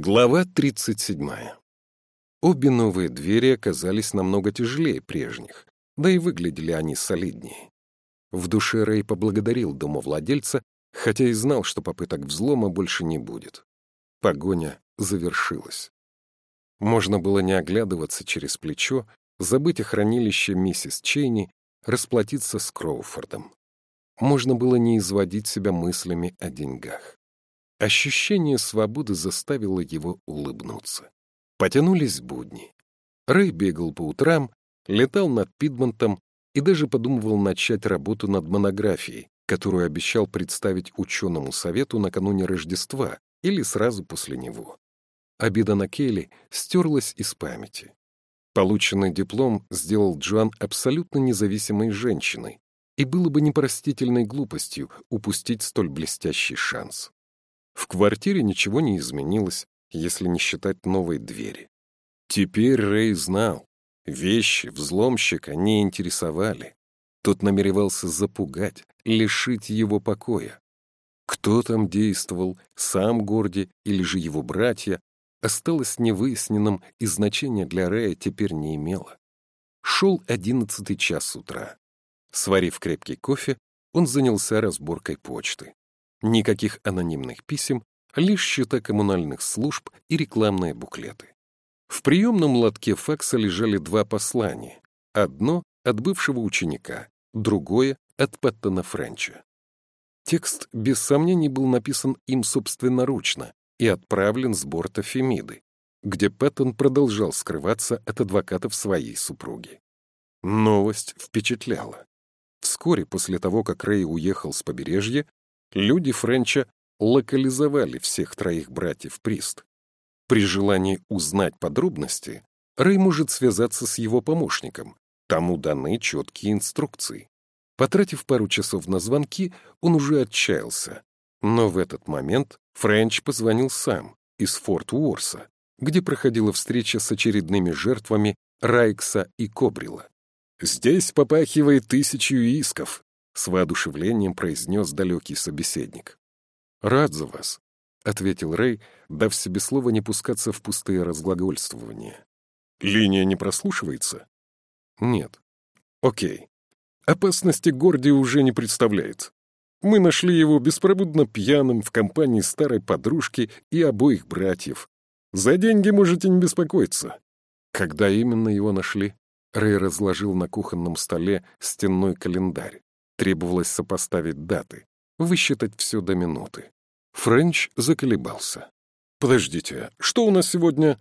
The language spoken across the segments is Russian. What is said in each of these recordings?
Глава 37. Обе новые двери оказались намного тяжелее прежних, да и выглядели они солиднее. В душе Рэй поблагодарил домовладельца, хотя и знал, что попыток взлома больше не будет. Погоня завершилась. Можно было не оглядываться через плечо, забыть о хранилище миссис Чейни, расплатиться с Кроуфордом. Можно было не изводить себя мыслями о деньгах. Ощущение свободы заставило его улыбнуться. Потянулись будни. Рэй бегал по утрам, летал над Пидмонтом и даже подумывал начать работу над монографией, которую обещал представить ученому совету накануне Рождества или сразу после него. Обида на Келли стерлась из памяти. Полученный диплом сделал Джоан абсолютно независимой женщиной, и было бы непростительной глупостью упустить столь блестящий шанс. В квартире ничего не изменилось, если не считать новой двери. Теперь Рэй знал, вещи взломщика не интересовали. Тот намеревался запугать, лишить его покоя. Кто там действовал, сам Горди или же его братья, осталось невыясненным и значения для Рэя теперь не имело. Шел одиннадцатый час утра. Сварив крепкий кофе, он занялся разборкой почты. Никаких анонимных писем, лишь счета коммунальных служб и рекламные буклеты. В приемном лотке факса лежали два послания. Одно от бывшего ученика, другое от Паттона Френча. Текст, без сомнений, был написан им собственноручно и отправлен с борта Фемиды, где Пэттон продолжал скрываться от адвокатов своей супруги. Новость впечатляла. Вскоре после того, как Рэй уехал с побережья, Люди Френча локализовали всех троих братьев Прист. При желании узнать подробности, Рэй может связаться с его помощником, тому даны четкие инструкции. Потратив пару часов на звонки, он уже отчаялся. Но в этот момент Френч позвонил сам, из Форт Уорса, где проходила встреча с очередными жертвами Райкса и Кобрила. «Здесь попахивает тысячу исков», с воодушевлением произнес далекий собеседник. «Рад за вас», — ответил Рэй, дав себе слово не пускаться в пустые разглагольствования. «Линия не прослушивается?» «Нет». «Окей. Опасности Горди уже не представляет. Мы нашли его беспробудно пьяным в компании старой подружки и обоих братьев. За деньги можете не беспокоиться». «Когда именно его нашли?» Рэй разложил на кухонном столе стенной календарь. Требовалось сопоставить даты, высчитать все до минуты. Френч заколебался. «Подождите, что у нас сегодня?»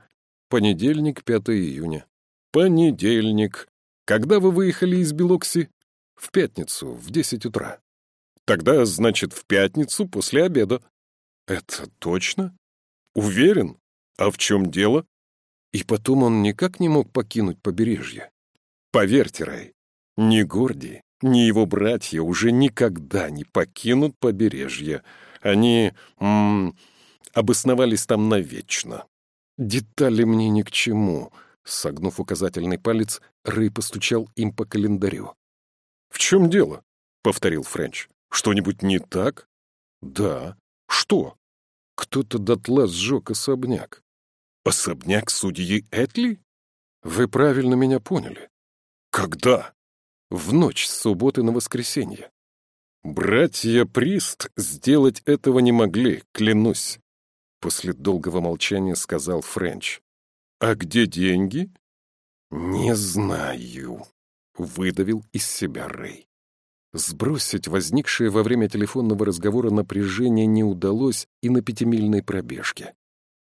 «Понедельник, 5 июня». «Понедельник. Когда вы выехали из Белокси?» «В пятницу, в 10 утра». «Тогда, значит, в пятницу после обеда». «Это точно?» «Уверен? А в чем дело?» И потом он никак не мог покинуть побережье. Поверьте, Рэй, ни Горди, ни его братья уже никогда не покинут побережье. Они м -м, обосновались там навечно. Детали мне ни к чему. Согнув указательный палец, Рэй постучал им по календарю. «В чем дело?» — повторил Френч. «Что-нибудь не так?» «Да. Что?» «Кто-то дотла сжег особняк». «Особняк судьи Этли?» «Вы правильно меня поняли». «Когда?» В ночь с субботы на воскресенье. Братья Прист сделать этого не могли, клянусь. После долгого молчания сказал Френч. А где деньги? Не знаю, выдавил из себя Рэй. Сбросить возникшее во время телефонного разговора напряжение не удалось и на пятимильной пробежке.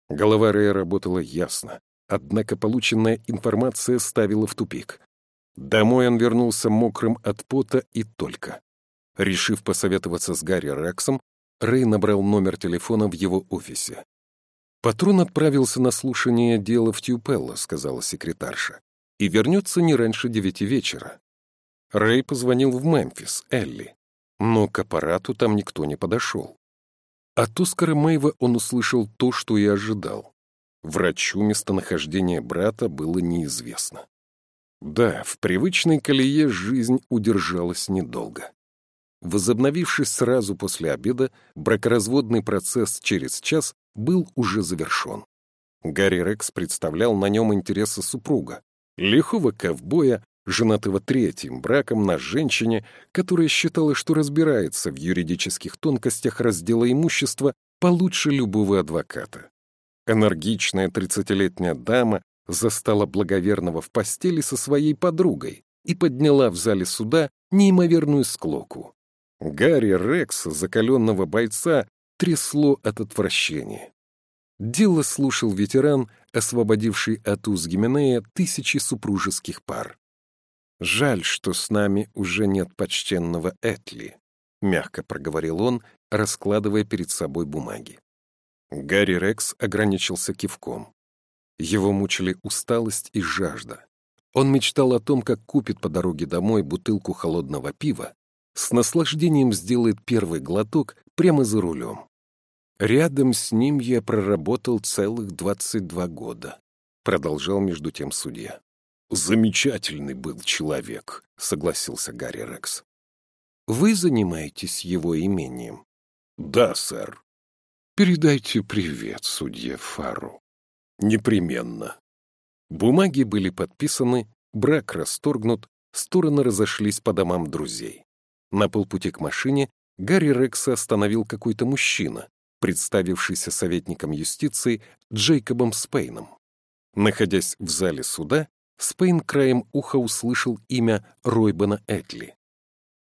Голова Рэя работала ясно, однако полученная информация ставила в тупик. Домой он вернулся мокрым от пота и только. Решив посоветоваться с Гарри Рексом, Рэй набрал номер телефона в его офисе. «Патрон отправился на слушание дела в Тюпелло», — сказала секретарша, «и вернется не раньше девяти вечера». Рэй позвонил в Мемфис, Элли, но к аппарату там никто не подошел. От Оскара Мэйва он услышал то, что и ожидал. Врачу местонахождение брата было неизвестно. Да, в привычной колее жизнь удержалась недолго. Возобновившись сразу после обеда, бракоразводный процесс через час был уже завершен. Гарри Рекс представлял на нем интересы супруга, лихого ковбоя, женатого третьим браком на женщине, которая считала, что разбирается в юридических тонкостях раздела имущества получше любого адвоката. Энергичная тридцатилетняя дама застала благоверного в постели со своей подругой и подняла в зале суда неимоверную склоку. Гарри Рекса, закаленного бойца, трясло от отвращения. Дело слушал ветеран, освободивший от уз Гименея тысячи супружеских пар. «Жаль, что с нами уже нет почтенного Этли», — мягко проговорил он, раскладывая перед собой бумаги. Гарри Рекс ограничился кивком. Его мучили усталость и жажда. Он мечтал о том, как купит по дороге домой бутылку холодного пива, с наслаждением сделает первый глоток прямо за рулем. Рядом с ним я проработал целых двадцать два года, продолжал между тем судья. Замечательный был человек, согласился Гарри Рекс. Вы занимаетесь его имением? Да, сэр. Передайте привет судье Фару. Непременно. Бумаги были подписаны, брак расторгнут, стороны разошлись по домам друзей. На полпути к машине Гарри Рекса остановил какой-то мужчина, представившийся советником юстиции Джейкобом Спейном. Находясь в зале суда, Спейн краем уха услышал имя Ройбана Этли.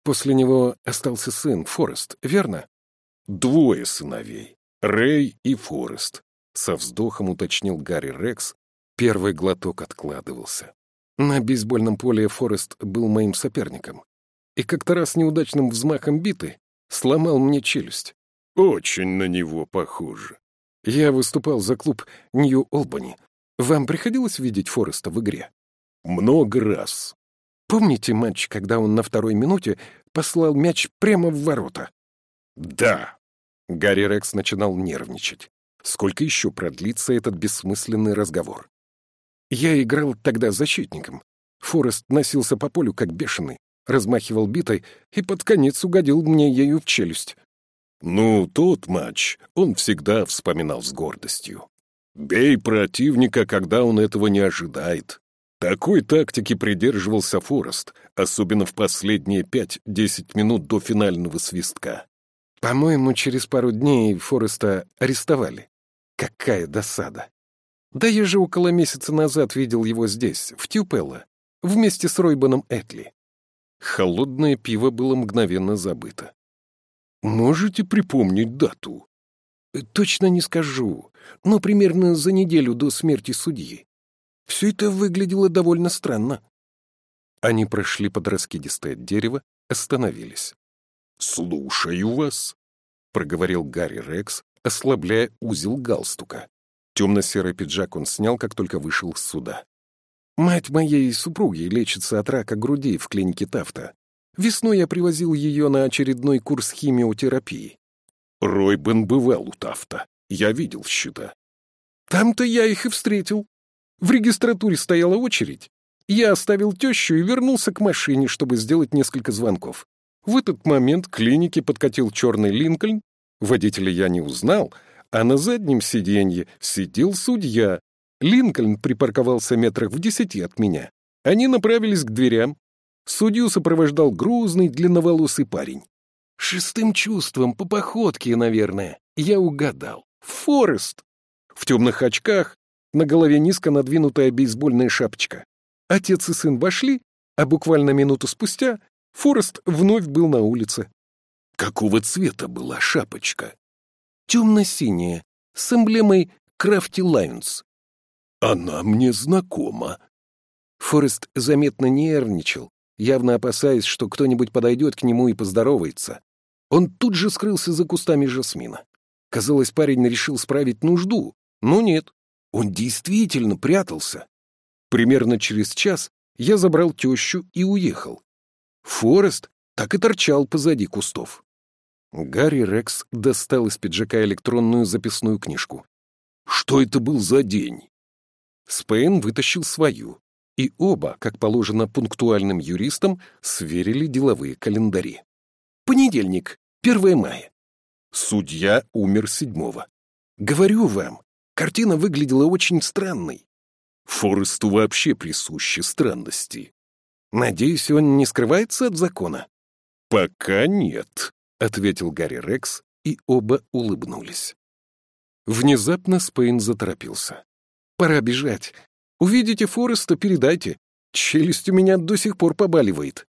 После него остался сын, Форест, верно? Двое сыновей, Рэй и Форест, со вздохом уточнил Гарри Рекс, Первый глоток откладывался. На бейсбольном поле Форест был моим соперником. И как-то раз неудачным взмахом биты сломал мне челюсть. Очень на него похоже. Я выступал за клуб Нью-Олбани. Вам приходилось видеть Фореста в игре? Много раз. Помните матч, когда он на второй минуте послал мяч прямо в ворота? Да. Гарри Рекс начинал нервничать. Сколько еще продлится этот бессмысленный разговор? Я играл тогда защитником. Форест носился по полю, как бешеный, размахивал битой и под конец угодил мне ею в челюсть. Ну, тот матч он всегда вспоминал с гордостью. Бей противника, когда он этого не ожидает. Такой тактики придерживался Форест, особенно в последние пять-десять минут до финального свистка. По-моему, через пару дней Фореста арестовали. Какая досада. Да я же около месяца назад видел его здесь, в Тюпелло, вместе с Ройбаном Этли. Холодное пиво было мгновенно забыто. Можете припомнить дату? Точно не скажу, но примерно за неделю до смерти судьи. Все это выглядело довольно странно. Они прошли под раскидистое дерево, остановились. «Слушаю вас», — проговорил Гарри Рекс, ослабляя узел галстука. Темно-серый пиджак он снял, как только вышел с суда. «Мать моей супруги лечится от рака груди в клинике Тафта. Весной я привозил ее на очередной курс химиотерапии. Ройбен бывал у Тафта. Я видел счета. Там-то я их и встретил. В регистратуре стояла очередь. Я оставил тещу и вернулся к машине, чтобы сделать несколько звонков. В этот момент к клинике подкатил черный Линкольн. Водителя я не узнал — а на заднем сиденье сидел судья. Линкольн припарковался метрах в десяти от меня. Они направились к дверям. Судью сопровождал грузный, длинноволосый парень. Шестым чувством, по походке, наверное, я угадал. Форест! В темных очках, на голове низко надвинутая бейсбольная шапочка. Отец и сын вошли, а буквально минуту спустя Форест вновь был на улице. Какого цвета была шапочка? темно-синяя, с эмблемой Crafty Lions. Она мне знакома. Форест заметно нервничал, явно опасаясь, что кто-нибудь подойдет к нему и поздоровается. Он тут же скрылся за кустами жасмина. Казалось, парень решил справить нужду, но нет, он действительно прятался. Примерно через час я забрал тещу и уехал. Форест так и торчал позади кустов. Гарри Рекс достал из пиджака электронную записную книжку. «Что это был за день?» Спейн вытащил свою, и оба, как положено пунктуальным юристам, сверили деловые календари. «Понедельник, 1 мая. Судья умер седьмого. Говорю вам, Картина выглядела очень странной. Форесту вообще присущи странности. Надеюсь, он не скрывается от закона? Пока нет, — ответил Гарри Рекс, и оба улыбнулись. Внезапно Спейн заторопился. «Пора бежать. Увидите Фореста, передайте. Челюсть у меня до сих пор побаливает».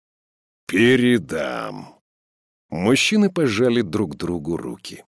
«Передам». Мужчины пожали друг другу руки.